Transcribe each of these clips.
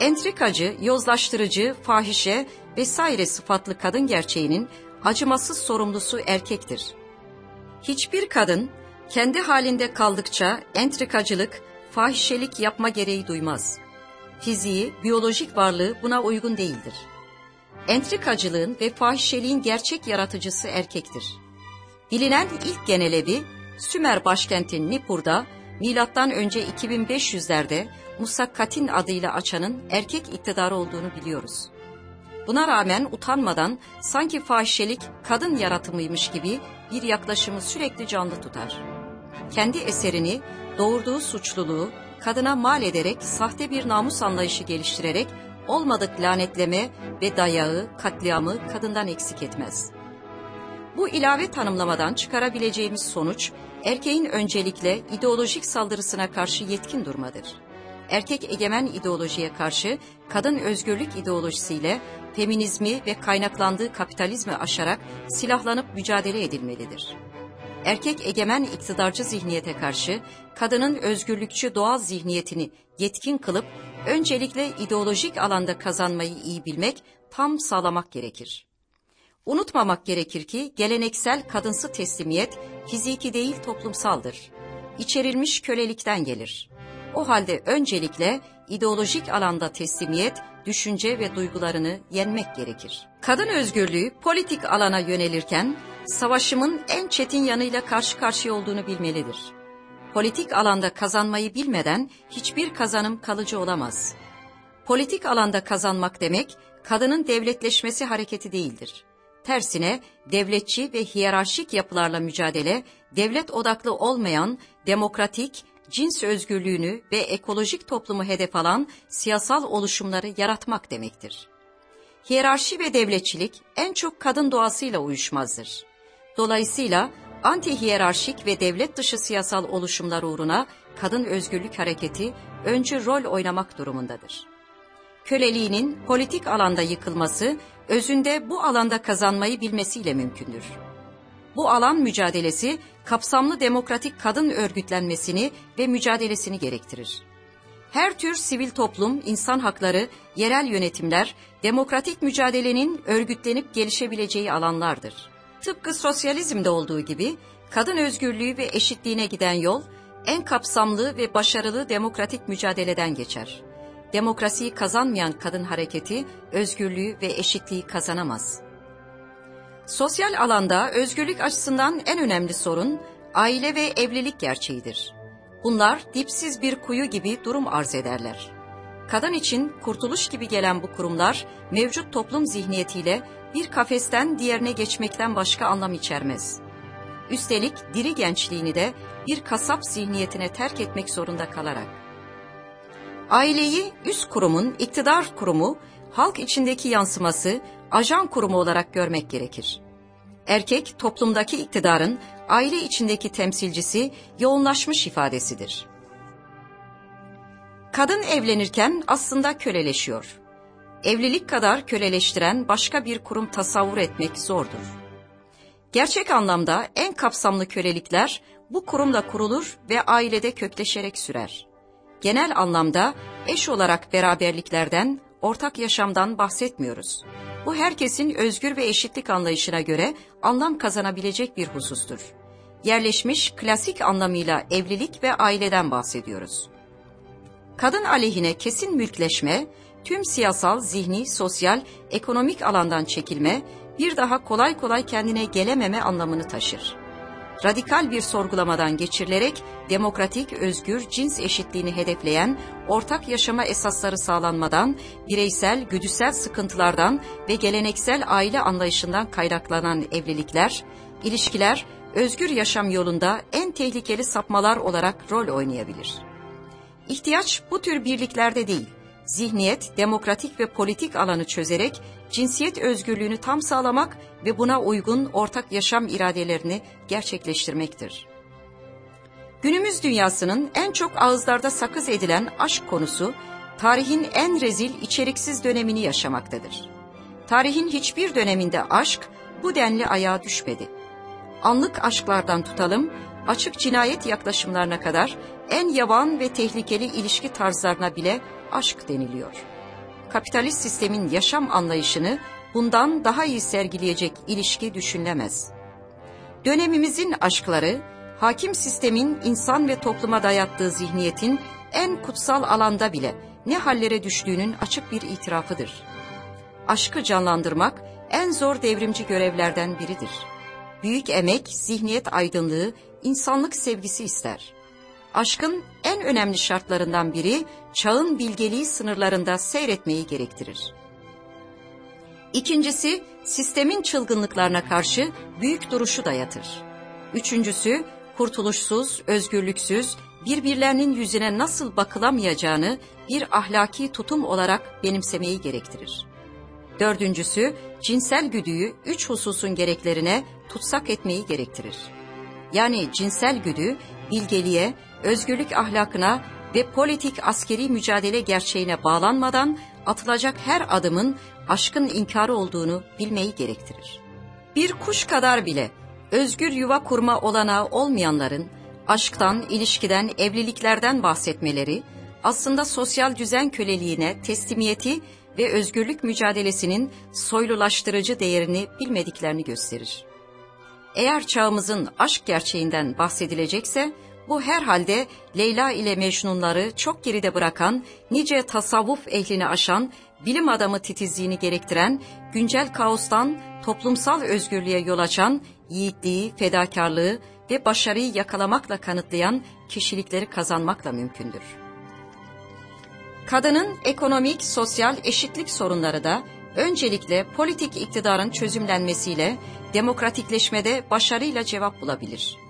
entrikacı, yozlaştırıcı, fahişe vesaire sıfatlı kadın gerçeğinin acımasız sorumlusu erkektir. Hiçbir kadın kendi halinde kaldıkça entrikacılık, fahişelik yapma gereği duymaz. Fiziği, biyolojik varlığı buna uygun değildir. Entrikacılığın ve fahişeliğin gerçek yaratıcısı erkektir. Bilinen ilk genelevi Sümer başkenti Nippur'da milattan önce 2500'lerde Musakkatin adıyla açanın erkek iktidarı olduğunu biliyoruz. Buna rağmen utanmadan sanki fahişelik kadın yaratımıymış gibi bir yaklaşımı sürekli canlı tutar. Kendi eserini, doğurduğu suçluluğu kadına mal ederek sahte bir namus anlayışı geliştirerek olmadık lanetleme ve dayağı, katliamı kadından eksik etmez. Bu ilave tanımlamadan çıkarabileceğimiz sonuç, erkeğin öncelikle ideolojik saldırısına karşı yetkin durmadır. Erkek egemen ideolojiye karşı kadın özgürlük ideolojisiyle feminizmi ve kaynaklandığı kapitalizmi aşarak silahlanıp mücadele edilmelidir. Erkek egemen iktidarcı zihniyete karşı kadının özgürlükçü doğal zihniyetini yetkin kılıp öncelikle ideolojik alanda kazanmayı iyi bilmek, tam sağlamak gerekir. Unutmamak gerekir ki geleneksel kadınsı teslimiyet fiziki değil toplumsaldır. İçerilmiş kölelikten gelir. O halde öncelikle ideolojik alanda teslimiyet, düşünce ve duygularını yenmek gerekir. Kadın özgürlüğü politik alana yönelirken savaşımın en çetin yanıyla karşı karşıya olduğunu bilmelidir. Politik alanda kazanmayı bilmeden hiçbir kazanım kalıcı olamaz. Politik alanda kazanmak demek kadının devletleşmesi hareketi değildir. Tersine devletçi ve hiyerarşik yapılarla mücadele, devlet odaklı olmayan, demokratik, cins özgürlüğünü ve ekolojik toplumu hedef alan siyasal oluşumları yaratmak demektir. Hiyerarşi ve devletçilik en çok kadın doğasıyla uyuşmazdır. Dolayısıyla anti-hiyerarşik ve devlet dışı siyasal oluşumlar uğruna kadın özgürlük hareketi öncü rol oynamak durumundadır. Köleliğinin politik alanda yıkılması, özünde bu alanda kazanmayı bilmesiyle mümkündür. Bu alan mücadelesi kapsamlı demokratik kadın örgütlenmesini ve mücadelesini gerektirir. Her tür sivil toplum, insan hakları, yerel yönetimler, demokratik mücadelenin örgütlenip gelişebileceği alanlardır. Tıpkı sosyalizmde olduğu gibi kadın özgürlüğü ve eşitliğine giden yol en kapsamlı ve başarılı demokratik mücadeleden geçer. Demokrasiyi kazanmayan kadın hareketi özgürlüğü ve eşitliği kazanamaz. Sosyal alanda özgürlük açısından en önemli sorun aile ve evlilik gerçeğidir. Bunlar dipsiz bir kuyu gibi durum arz ederler. Kadın için kurtuluş gibi gelen bu kurumlar mevcut toplum zihniyetiyle bir kafesten diğerine geçmekten başka anlam içermez. Üstelik diri gençliğini de bir kasap zihniyetine terk etmek zorunda kalarak. Aileyi üst kurumun, iktidar kurumu, halk içindeki yansıması, ajan kurumu olarak görmek gerekir. Erkek toplumdaki iktidarın aile içindeki temsilcisi, yoğunlaşmış ifadesidir. Kadın evlenirken aslında köleleşiyor. Evlilik kadar köleleştiren başka bir kurum tasavvur etmek zordur. Gerçek anlamda en kapsamlı kölelikler bu kurumla kurulur ve ailede kökleşerek sürer. Genel anlamda eş olarak beraberliklerden, ortak yaşamdan bahsetmiyoruz. Bu herkesin özgür ve eşitlik anlayışına göre anlam kazanabilecek bir husustur. Yerleşmiş klasik anlamıyla evlilik ve aileden bahsediyoruz. Kadın aleyhine kesin mülkleşme, tüm siyasal, zihni, sosyal, ekonomik alandan çekilme, bir daha kolay kolay kendine gelememe anlamını taşır. Radikal bir sorgulamadan geçirilerek demokratik, özgür, cins eşitliğini hedefleyen, ortak yaşama esasları sağlanmadan, bireysel, güdüsel sıkıntılardan ve geleneksel aile anlayışından kaynaklanan evlilikler, ilişkiler, özgür yaşam yolunda en tehlikeli sapmalar olarak rol oynayabilir. İhtiyaç bu tür birliklerde değil, zihniyet, demokratik ve politik alanı çözerek cinsiyet özgürlüğünü tam sağlamak ve buna uygun ortak yaşam iradelerini gerçekleştirmektir. Günümüz dünyasının en çok ağızlarda sakız edilen aşk konusu, tarihin en rezil, içeriksiz dönemini yaşamaktadır. Tarihin hiçbir döneminde aşk bu denli ayağa düşmedi. Anlık aşklardan tutalım, açık cinayet yaklaşımlarına kadar en yavan ve tehlikeli ilişki tarzlarına bile aşk deniliyor. Kapitalist sistemin yaşam anlayışını bundan daha iyi sergileyecek ilişki düşünülemez. Dönemimizin aşkları, hakim sistemin insan ve topluma dayattığı zihniyetin en kutsal alanda bile ne hallere düştüğünün açık bir itirafıdır. Aşkı canlandırmak en zor devrimci görevlerden biridir. Büyük emek, zihniyet aydınlığı, insanlık sevgisi ister. Aşkın en önemli şartlarından biri çağın bilgeliği sınırlarında seyretmeyi gerektirir. İkincisi, sistemin çılgınlıklarına karşı büyük duruşu dayatır. Üçüncüsü, kurtuluşsuz, özgürlüksüz, birbirlerinin yüzüne nasıl bakılamayacağını bir ahlaki tutum olarak benimsemeyi gerektirir. Dördüncüsü, cinsel güdüyü üç hususun gereklerine tutsak etmeyi gerektirir. Yani cinsel güdü, bilgeliğe, özgürlük ahlakına ve politik askeri mücadele gerçeğine bağlanmadan atılacak her adımın aşkın inkarı olduğunu bilmeyi gerektirir. Bir kuş kadar bile özgür yuva kurma olanağı olmayanların aşktan, ilişkiden, evliliklerden bahsetmeleri aslında sosyal düzen köleliğine teslimiyeti ve özgürlük mücadelesinin soylulaştırıcı değerini bilmediklerini gösterir. Eğer çağımızın aşk gerçeğinden bahsedilecekse bu herhalde Leyla ile Mecnunları çok geride bırakan, nice tasavvuf ehlini aşan, bilim adamı titizliğini gerektiren, güncel kaostan toplumsal özgürlüğe yol açan, yiğitliği, fedakarlığı ve başarıyı yakalamakla kanıtlayan kişilikleri kazanmakla mümkündür. Kadının ekonomik, sosyal eşitlik sorunları da öncelikle politik iktidarın çözümlenmesiyle demokratikleşmede başarıyla cevap bulabilir.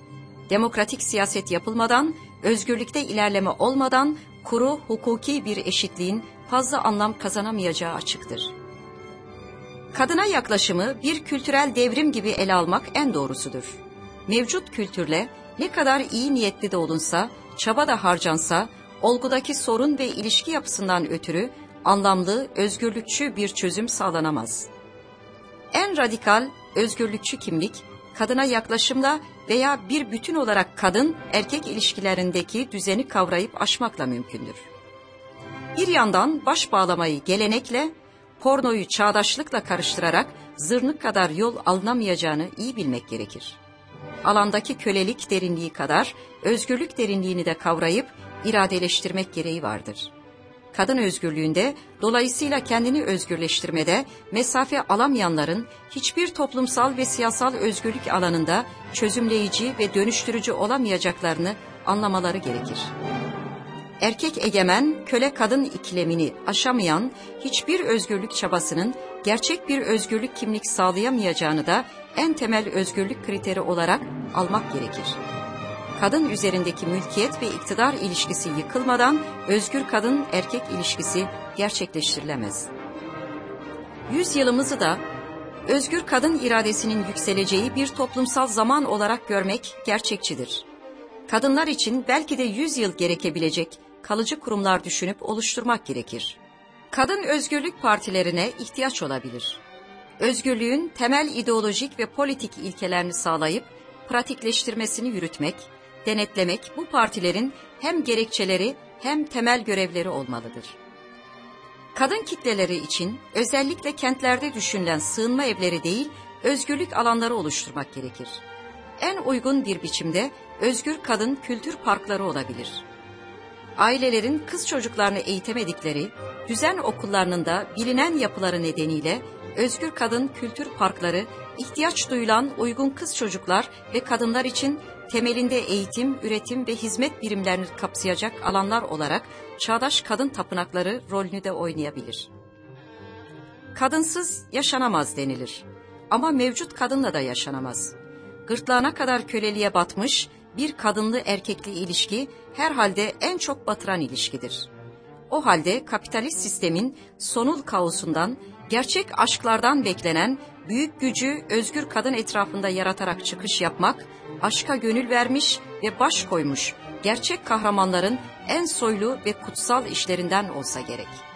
Demokratik siyaset yapılmadan, özgürlükte ilerleme olmadan kuru hukuki bir eşitliğin fazla anlam kazanamayacağı açıktır. Kadına yaklaşımı bir kültürel devrim gibi ele almak en doğrusudur. Mevcut kültürle ne kadar iyi niyetli de olunsa, çaba da harcansa, olgudaki sorun ve ilişki yapısından ötürü anlamlı, özgürlükçü bir çözüm sağlanamaz. En radikal, özgürlükçü kimlik, kadına yaklaşımla veya bir bütün olarak kadın erkek ilişkilerindeki düzeni kavrayıp aşmakla mümkündür. Bir yandan baş bağlamayı gelenekle, pornoyu çağdaşlıkla karıştırarak zırnık kadar yol alınamayacağını iyi bilmek gerekir. Alandaki kölelik derinliği kadar özgürlük derinliğini de kavrayıp iradeleştirmek gereği vardır.'' Kadın özgürlüğünde dolayısıyla kendini özgürleştirmede mesafe alamayanların hiçbir toplumsal ve siyasal özgürlük alanında çözümleyici ve dönüştürücü olamayacaklarını anlamaları gerekir. Erkek egemen, köle kadın ikilemini aşamayan hiçbir özgürlük çabasının gerçek bir özgürlük kimlik sağlayamayacağını da en temel özgürlük kriteri olarak almak gerekir.'' Kadın üzerindeki mülkiyet ve iktidar ilişkisi yıkılmadan özgür kadın erkek ilişkisi gerçekleştirilemez. Yüzyılımızı da özgür kadın iradesinin yükseleceği bir toplumsal zaman olarak görmek gerçekçidir. Kadınlar için belki de yüz yıl gerekebilecek kalıcı kurumlar düşünüp oluşturmak gerekir. Kadın özgürlük partilerine ihtiyaç olabilir. Özgürlüğün temel ideolojik ve politik ilkelerini sağlayıp pratikleştirmesini yürütmek, denetlemek bu partilerin hem gerekçeleri hem temel görevleri olmalıdır. Kadın kitleleri için özellikle kentlerde düşünülen sığınma evleri değil, özgürlük alanları oluşturmak gerekir. En uygun bir biçimde özgür kadın kültür parkları olabilir. Ailelerin kız çocuklarını eğitemedikleri, düzen okullarının da bilinen yapıları nedeniyle özgür kadın kültür parkları ihtiyaç duyulan uygun kız çocuklar ve kadınlar için temelinde eğitim, üretim ve hizmet birimlerini kapsayacak alanlar olarak çağdaş kadın tapınakları rolünü de oynayabilir. Kadınsız yaşanamaz denilir. Ama mevcut kadınla da yaşanamaz. Gırtlağına kadar köleliğe batmış bir kadınlı erkekli ilişki herhalde en çok batıran ilişkidir. O halde kapitalist sistemin sonul kaosundan, gerçek aşklardan beklenen büyük gücü özgür kadın etrafında yaratarak çıkış yapmak, aşka gönül vermiş ve baş koymuş gerçek kahramanların en soylu ve kutsal işlerinden olsa gerek.''